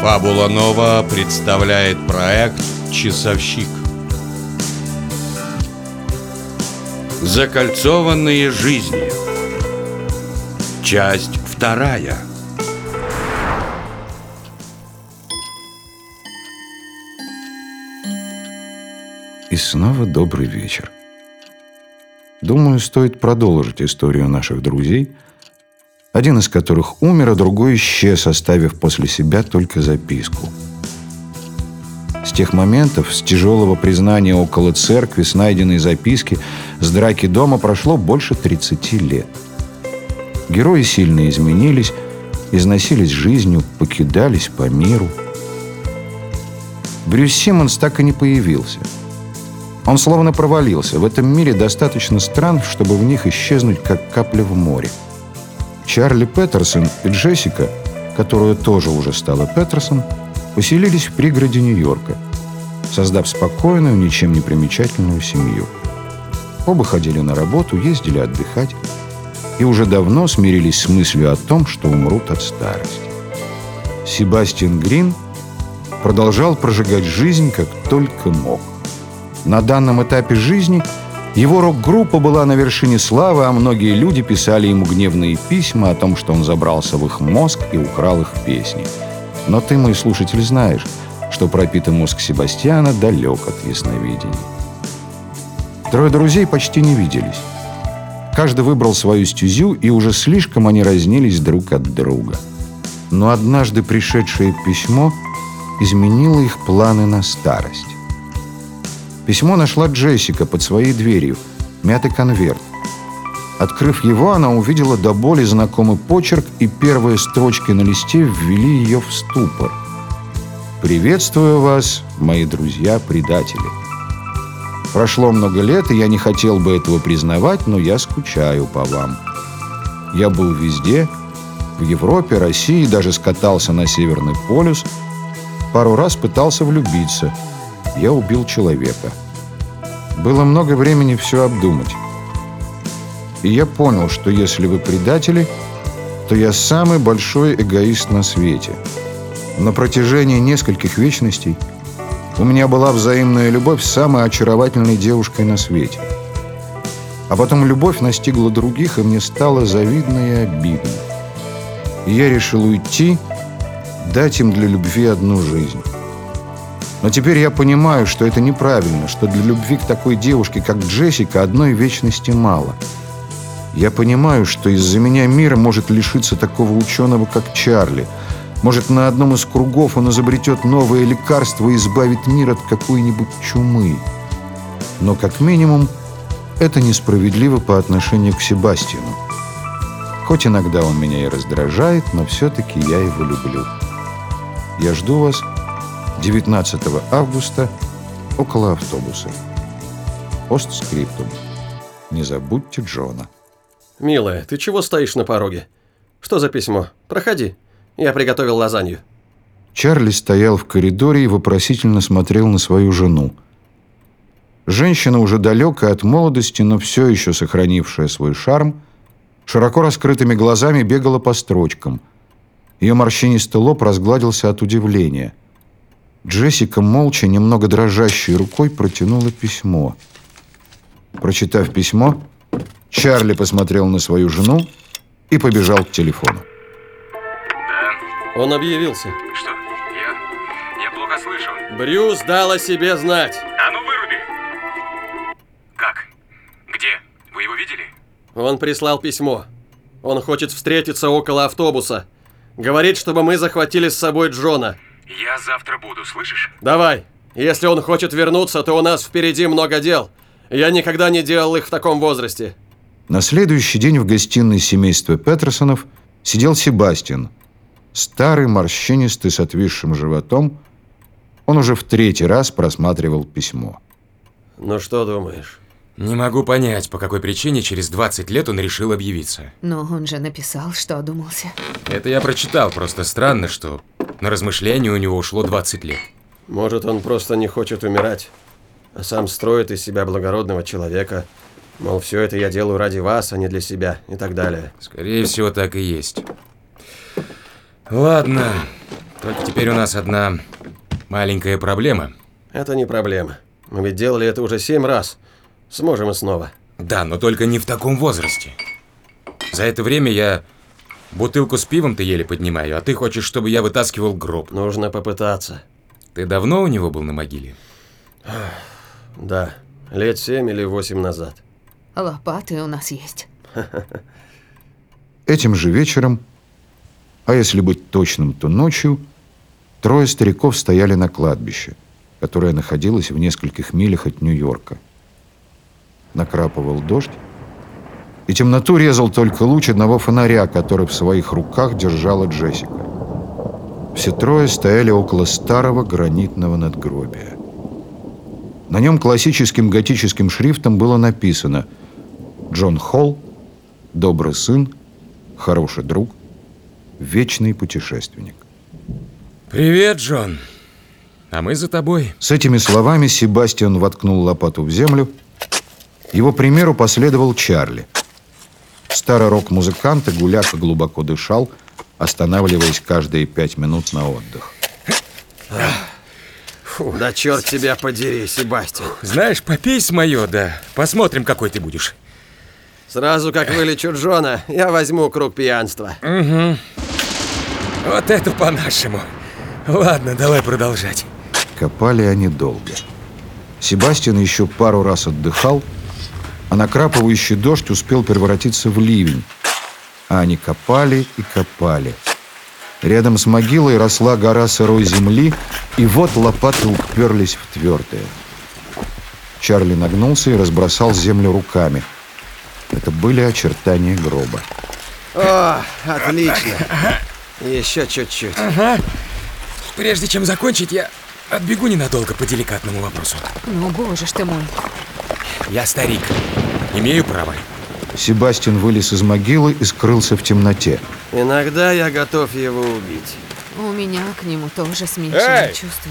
Фабула Нова представляет проект «Часовщик». Закольцованные жизни. Часть вторая. И снова добрый вечер. Думаю, стоит продолжить историю наших друзей, один из которых умер, а другой исчез, оставив после себя только записку. С тех моментов, с тяжелого признания около церкви, с найденной записки, с драки дома прошло больше 30 лет. Герои сильно изменились, износились жизнью, покидались по миру. Брюс Симмонс так и не появился – он словно провалился. В этом мире достаточно стран, чтобы в них исчезнуть, как капля в море. Чарли Петерсон и Джессика, которая тоже уже стала Петерсон, поселились в пригороде Нью-Йорка, создав спокойную, ничем не примечательную семью. Оба ходили на работу, ездили отдыхать и уже давно смирились с мыслью о том, что умрут от старости. Себастьян Грин продолжал прожигать жизнь, как только мог. На данном этапе жизни его рок-группа была на вершине славы, а многие люди писали ему гневные письма о том, что он забрался в их мозг и украл их песни. Но ты, мой слушатель, знаешь, что пропитый мозг Себастьяна далек от ясновидения. Трое друзей почти не виделись. Каждый выбрал свою стезю, и уже слишком они разнились друг от друга. Но однажды пришедшее письмо изменило их планы на старость. Письмо нашла Джессика под своей дверью. Мятый конверт. Открыв его, она увидела до боли знакомый почерк, и первые строчки на листе ввели ее в ступор. «Приветствую вас, мои друзья-предатели. Прошло много лет, и я не хотел бы этого признавать, но я скучаю по вам. Я был везде, в Европе, России, даже скатался на Северный полюс, пару раз пытался влюбиться – я убил человека. Было много времени все обдумать. И я понял, что если вы предатели, то я самый большой эгоист на свете. На протяжении нескольких вечностей у меня была взаимная любовь с самой очаровательной девушкой на свете. А потом любовь настигла других, и мне стало завидно и обидно. И я решил уйти, дать им для любви одну жизнь. Но теперь я понимаю, что это неправильно, что для любви к такой девушке, как Джессика, одной вечности мало. Я понимаю, что из-за меня мир может лишиться такого ученого, как Чарли. Может, на одном из кругов он изобретет новое лекарство и избавит мир от какой-нибудь чумы. Но, как минимум, это несправедливо по отношению к Себастьяну. Хоть иногда он меня и раздражает, но все-таки я его люблю. Я жду вас 19 августа около автобуса. Постскриптум. Не забудьте Джона. Милая, ты чего стоишь на пороге? Что за письмо? Проходи. Я приготовил лазанью. Чарли стоял в коридоре и вопросительно смотрел на свою жену. Женщина, уже далекая от молодости, но все еще сохранившая свой шарм, широко раскрытыми глазами бегала по строчкам. Ее морщинистый лоб разгладился от удивления – Джессика молча, немного дрожащей рукой протянула письмо. Прочитав письмо, Чарли посмотрел на свою жену и побежал к телефону. Да. Он объявился. Что? Я... я плохо слышу. Брюс дал о себе знать. А ну выруби. Как? Где? Вы его видели? Он прислал письмо. Он хочет встретиться около автобуса. Говорит, чтобы мы захватили с собой Джона. Я завтра буду, слышишь? Давай. Если он хочет вернуться, то у нас впереди много дел. Я никогда не делал их в таком возрасте. На следующий день в гостиной семейства Петерсонов сидел Себастьян. Старый, морщинистый, с отвисшим животом. Он уже в третий раз просматривал письмо. Ну что думаешь? Не могу понять, по какой причине через 20 лет он решил объявиться. Но он же написал, что одумался. Это я прочитал, просто странно, что на размышления у него ушло 20 лет. Может, он просто не хочет умирать, а сам строит из себя благородного человека. Мол, все это я делаю ради вас, а не для себя и так далее. Скорее всего, так и есть. Ладно, Только теперь у нас одна маленькая проблема. Это не проблема. Мы ведь делали это уже семь раз. Сможем и снова. Да, но только не в таком возрасте. За это время я бутылку с пивом-то еле поднимаю, а ты хочешь, чтобы я вытаскивал гроб. Нужно попытаться. Ты давно у него был на могиле? Да, лет семь или восемь назад. Лопаты у нас есть. Этим же вечером, а если быть точным, то ночью, трое стариков стояли на кладбище, которое находилось в нескольких милях от Нью-Йорка. Накрапывал дождь, и темноту резал только луч одного фонаря, который в своих руках держала Джессика. Все трое стояли около старого гранитного надгробия. На нем классическим готическим шрифтом было написано «Джон Холл, добрый сын, хороший друг, вечный путешественник». Привет, Джон. А мы за тобой. С этими словами Себастьян воткнул лопату в землю. Его примеру последовал Чарли. Старый рок-музыкант и гуляка глубоко дышал, останавливаясь каждые пять минут на отдых. Фу, да черт тебя подери, Себастьян. Знаешь, попей с моё, да посмотрим, какой ты будешь. Сразу как вылечу Джона, я возьму круг пьянства. Вот это по-нашему. Ладно, давай продолжать. Копали они долго. Себастьян еще пару раз отдыхал, а накрапывающий дождь успел превратиться в ливень. А они копали и копали. Рядом с могилой росла гора сырой земли, и вот лопаты уперлись в твердое. Чарли нагнулся и разбросал землю руками. Это были очертания гроба. О, отлично. Еще чуть-чуть. Прежде чем закончить, я отбегу ненадолго по деликатному вопросу. Ну, боже ж ты мой. Я старик. Имею право. Себастьян вылез из могилы и скрылся в темноте. Иногда я готов его убить. У меня к нему тоже смешанные Эй! чувства.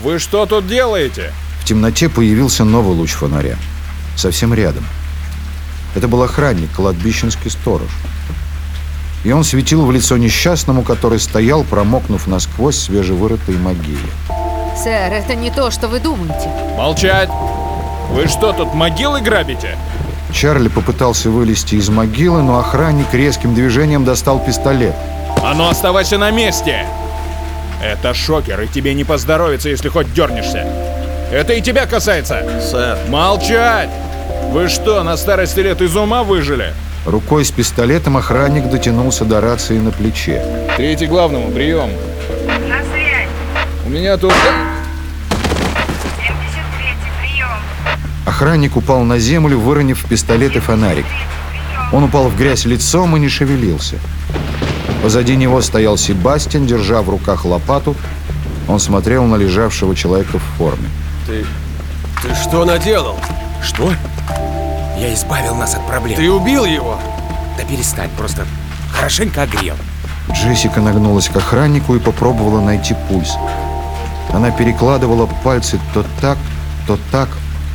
Вы что тут делаете? В темноте появился новый луч фонаря. Совсем рядом. Это был охранник, кладбищенский сторож. И он светил в лицо несчастному, который стоял, промокнув насквозь свежевырытой могиле. Сэр, это не то, что вы думаете. Молчать! Вы что тут, могилы грабите? Чарли попытался вылезти из могилы, но охранник резким движением достал пистолет. А ну оставайся на месте! Это шокер, и тебе не поздоровится, если хоть дернешься. Это и тебя касается. Сэр, Молчать! Вы что, на старости лет из ума выжили? Рукой с пистолетом охранник дотянулся до рации на плече. Третий главному, прием. На связь. У меня тут... Охранник упал на землю, выронив пистолет и фонарик. Он упал в грязь лицом и не шевелился. Позади него стоял Себастьян, держа в руках лопату. Он смотрел на лежавшего человека в форме. ты... Ты что наделал? Что? Я избавил нас от проблем. Ты убил его? Да перестань, просто хорошенько огрел. Джессика нагнулась к охраннику и попробовала найти пульс. Она перекладывала пальцы то так, то так.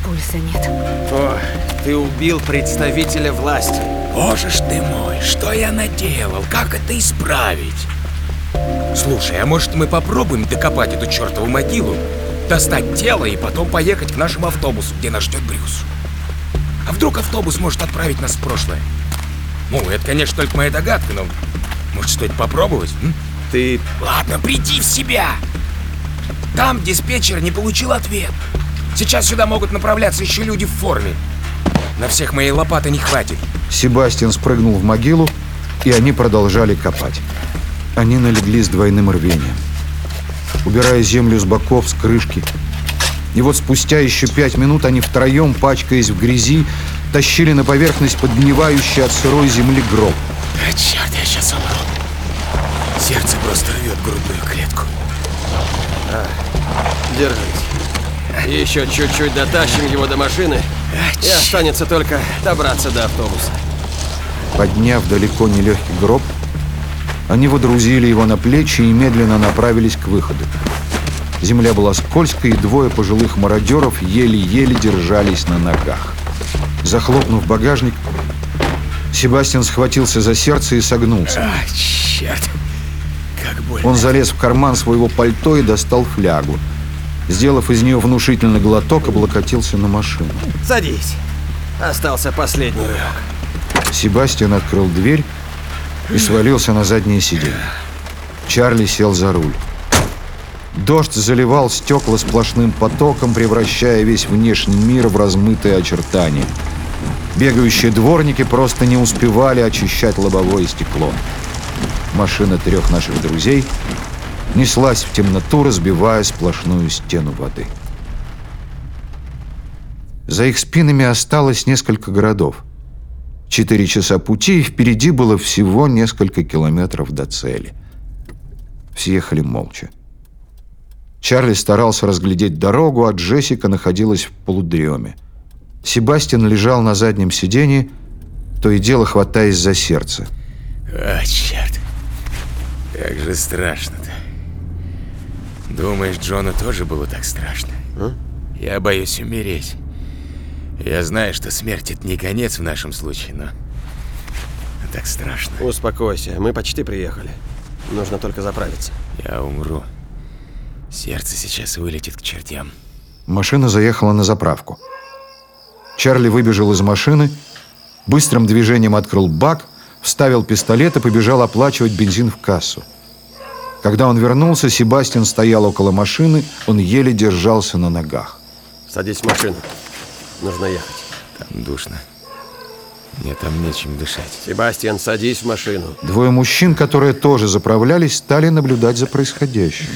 Пульса нет. О, ты убил представителя власти. Боже ж ты мой, что я наделал? Как это исправить? Слушай, а может мы попробуем докопать эту чертову могилу, достать тело и потом поехать к нашему автобусу, где нас ждет Брюс? А вдруг автобус может отправить нас в прошлое? Ну, это, конечно, только моя догадка, но может стоит попробовать? м? Ты... Ладно, приди в себя. Там диспетчер не получил ответ. Сейчас сюда могут направляться еще люди в форме. На всех моей лопаты не хватит. Себастьян спрыгнул в могилу, и они продолжали копать. Они налегли с двойным рвением, убирая землю с боков, с крышки. И вот спустя еще пять минут они втроем, пачкаясь в грязи, тащили на поверхность подгнивающий от сырой земли гроб. А, черт, я сейчас умру. Сердце просто рвет грудную клетку. Держись. Еще чуть-чуть дотащим его до машины, и останется только добраться до автобуса. Подняв далеко не легкий гроб, они водрузили его на плечи и медленно направились к выходу. Земля была скользкой, и двое пожилых мародеров еле-еле держались на ногах. Захлопнув багажник, Себастьян схватился за сердце и согнулся. А, черт. Как больно. Он залез в карман своего пальто и достал флягу. Сделав из нее внушительный глоток, облокотился на машину. Садись. Остался последний рывок. Себастьян открыл дверь и свалился на заднее сиденье. Чарли сел за руль. Дождь заливал стекла сплошным потоком, превращая весь внешний мир в размытые очертания. Бегающие дворники просто не успевали очищать лобовое стекло. Машина трех наших друзей неслась в темноту, разбивая сплошную стену воды. За их спинами осталось несколько городов. Четыре часа пути, и впереди было всего несколько километров до цели. Все ехали молча. Чарли старался разглядеть дорогу, а Джессика находилась в полудреме. Себастьян лежал на заднем сиденье, то и дело хватаясь за сердце. А, черт. Как же страшно-то. Думаешь, Джону тоже было так страшно? Я боюсь умереть. Я знаю, что смерть это не конец в нашем случае, но так страшно. Успокойся, мы почти приехали. Нужно только заправиться. Я умру. Сердце сейчас вылетит к чертям. Машина заехала на заправку. Чарли выбежал из машины, быстрым движением открыл бак, вставил пистолет и побежал оплачивать бензин в кассу. Когда он вернулся, Себастьян стоял около машины, он еле держался на ногах. Садись в машину. Нужно ехать. Там душно. Мне там нечем дышать. Себастьян, садись в машину. Двое мужчин, которые тоже заправлялись, стали наблюдать за происходящим.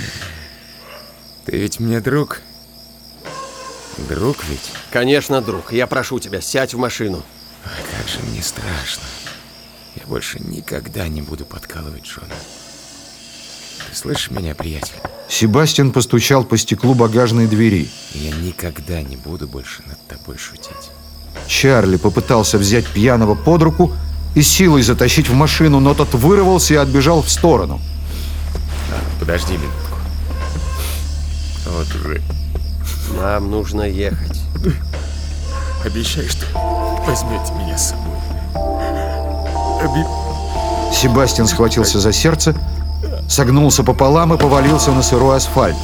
Ты ведь мне друг? Друг ведь? Конечно, друг. Я прошу тебя, сядь в машину. А как же мне страшно. Я больше никогда не буду подкалывать Джона. Ты слышишь меня, приятель? Себастьян постучал по стеклу багажной двери. Я никогда не буду больше над тобой шутить. Чарли попытался взять пьяного под руку и силой затащить в машину, но тот вырвался и отбежал в сторону. А, подожди минутку. Вот уже. Нам нужно ехать. Обещай, что возьмете меня с собой. Оби... Себастьян схватился за сердце, согнулся пополам и повалился на сырой асфальт.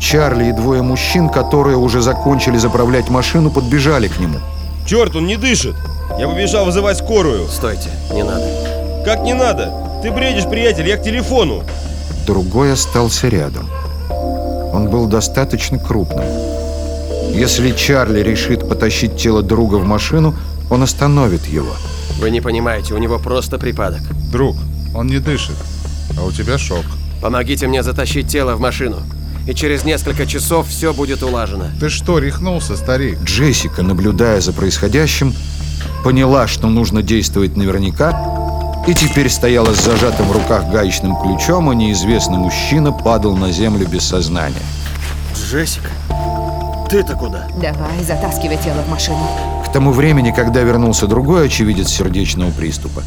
Чарли и двое мужчин, которые уже закончили заправлять машину, подбежали к нему. Черт, он не дышит! Я побежал вызывать скорую. Стойте, не надо. Как не надо? Ты бредишь, приятель, я к телефону. Другой остался рядом. Он был достаточно крупным. Если Чарли решит потащить тело друга в машину, он остановит его. Вы не понимаете, у него просто припадок. Друг, он не дышит, а у тебя шок. Помогите мне затащить тело в машину. И через несколько часов все будет улажено. Ты что, рехнулся, старик? Джессика, наблюдая за происходящим, поняла, что нужно действовать наверняка, и теперь стояла с зажатым в руках гаечным ключом, а неизвестный мужчина падал на землю без сознания. Джессика, ты-то куда? Давай, затаскивай тело в машину. К тому времени, когда вернулся другой очевидец сердечного приступа,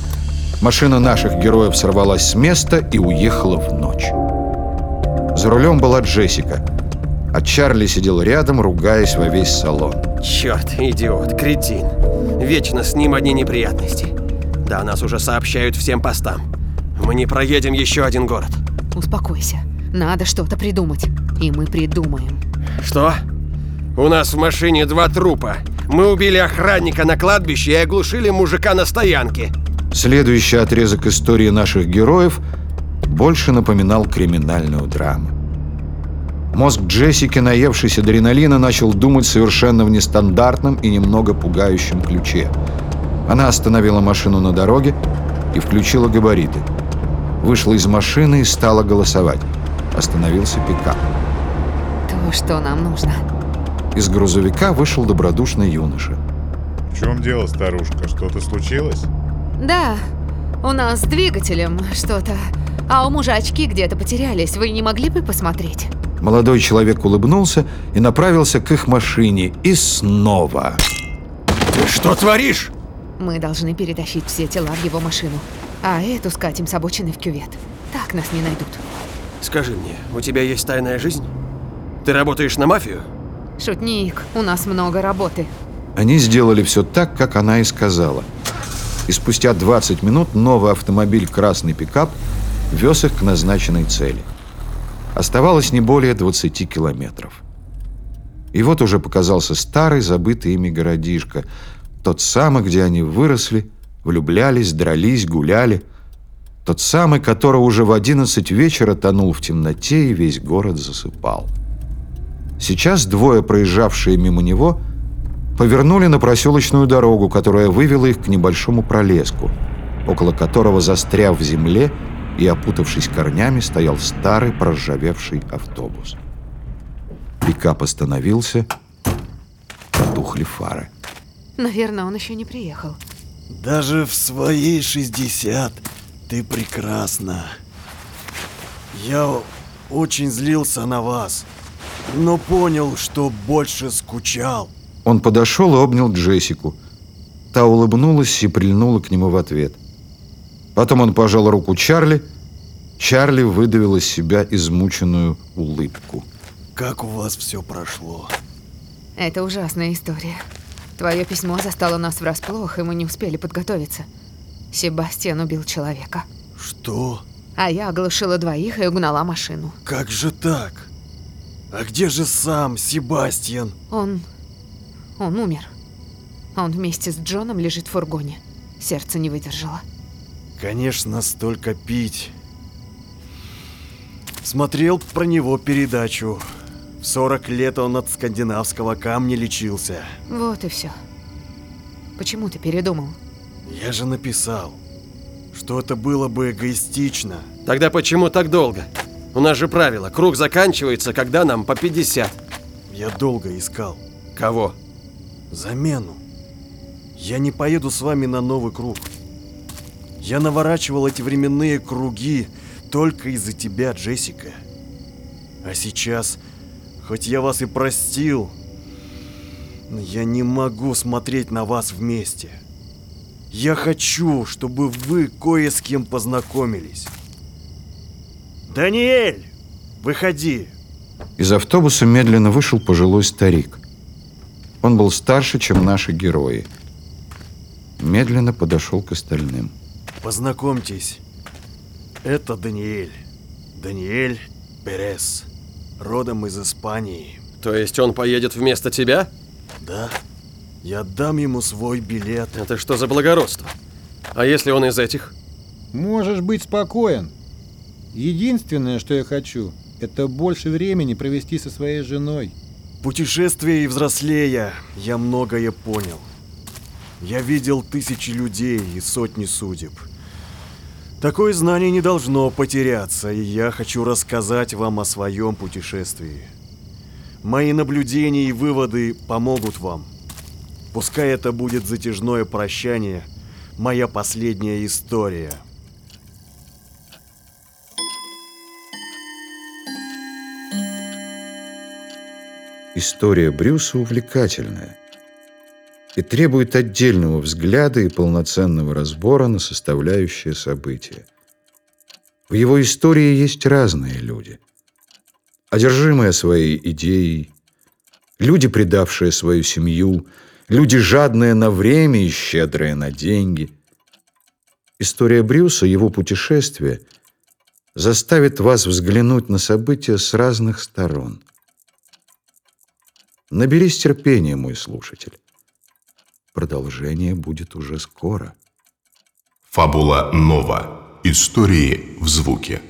машина наших героев сорвалась с места и уехала в ночь. За рулем была Джессика, а Чарли сидел рядом, ругаясь во весь салон. Черт, идиот, кретин. Вечно с ним одни неприятности. Да, нас уже сообщают всем постам. Мы не проедем еще один город. Успокойся. Надо что-то придумать. И мы придумаем. Что? У нас в машине два трупа. Мы убили охранника на кладбище и оглушили мужика на стоянке. Следующий отрезок истории наших героев больше напоминал криминальную драму. Мозг Джессики, наевшись адреналина, начал думать совершенно в нестандартном и немного пугающем ключе. Она остановила машину на дороге и включила габариты. Вышла из машины и стала голосовать. Остановился пикап. То, что нам нужно. Из грузовика вышел добродушный юноша. В чем дело, старушка? Что-то случилось? Да, у нас с двигателем что-то. А у мужа очки где-то потерялись. Вы не могли бы посмотреть? Молодой человек улыбнулся и направился к их машине. И снова. Ты что творишь? Мы должны перетащить все тела в его машину. А эту скатим с обочины в кювет. Так нас не найдут. Скажи мне, у тебя есть тайная жизнь? Ты работаешь на мафию? Шутник, у нас много работы. Они сделали все так, как она и сказала. И спустя 20 минут новый автомобиль «Красный пикап» вез их к назначенной цели. Оставалось не более 20 километров. И вот уже показался старый, забытый ими городишко, тот самый, где они выросли, влюблялись, дрались, гуляли, тот самый, которого уже в 11 вечера тонул в темноте и весь город засыпал. Сейчас двое, проезжавшие мимо него, повернули на проселочную дорогу, которая вывела их к небольшому пролеску, около которого, застряв в земле и опутавшись корнями, стоял старый проржавевший автобус. Пикап остановился, потухли фары. Наверное, он еще не приехал. Даже в свои 60 ты прекрасна. Я очень злился на вас, но понял, что больше скучал. Он подошел и обнял Джессику. Та улыбнулась и прильнула к нему в ответ. Потом он пожал руку Чарли. Чарли выдавил из себя измученную улыбку. Как у вас все прошло? Это ужасная история. Твое письмо застало нас врасплох, и мы не успели подготовиться. Себастьян убил человека. Что? А я оглушила двоих и угнала машину. Как же так? А где же сам Себастьян? Он... он умер. Он вместе с Джоном лежит в фургоне. Сердце не выдержало. Конечно, столько пить. Смотрел про него передачу. В 40 лет он от скандинавского камня лечился. Вот и все. Почему ты передумал? Я же написал, что это было бы эгоистично. Тогда почему так долго? У нас же правило, круг заканчивается, когда нам по 50. Я долго искал. Кого? Замену. Я не поеду с вами на новый круг. Я наворачивал эти временные круги только из-за тебя, Джессика. А сейчас, хоть я вас и простил, я не могу смотреть на вас вместе. Я хочу, чтобы вы кое с кем познакомились. Даниэль, выходи. Из автобуса медленно вышел пожилой старик. Он был старше, чем наши герои. Медленно подошел к остальным. Познакомьтесь. Это Даниэль. Даниэль Перес. Родом из Испании. То есть он поедет вместо тебя? Да. Я дам ему свой билет. Это что за благородство? А если он из этих? Можешь быть спокоен. Единственное, что я хочу, это больше времени провести со своей женой. Путешествие и взрослея, я многое понял. Я видел тысячи людей и сотни судеб. Такое знание не должно потеряться, и я хочу рассказать вам о своем путешествии. Мои наблюдения и выводы помогут вам. Пускай это будет затяжное прощание, моя последняя история. История Брюса увлекательная и требует отдельного взгляда и полноценного разбора на составляющие события. В его истории есть разные люди. Одержимые своей идеей, люди, предавшие свою семью, люди, жадные на время и щедрые на деньги. История Брюса, его путешествие, заставит вас взглянуть на события с разных сторон. Наберись терпения, мой слушатель. Продолжение будет уже скоро. Фабула Нова. Истории в звуке.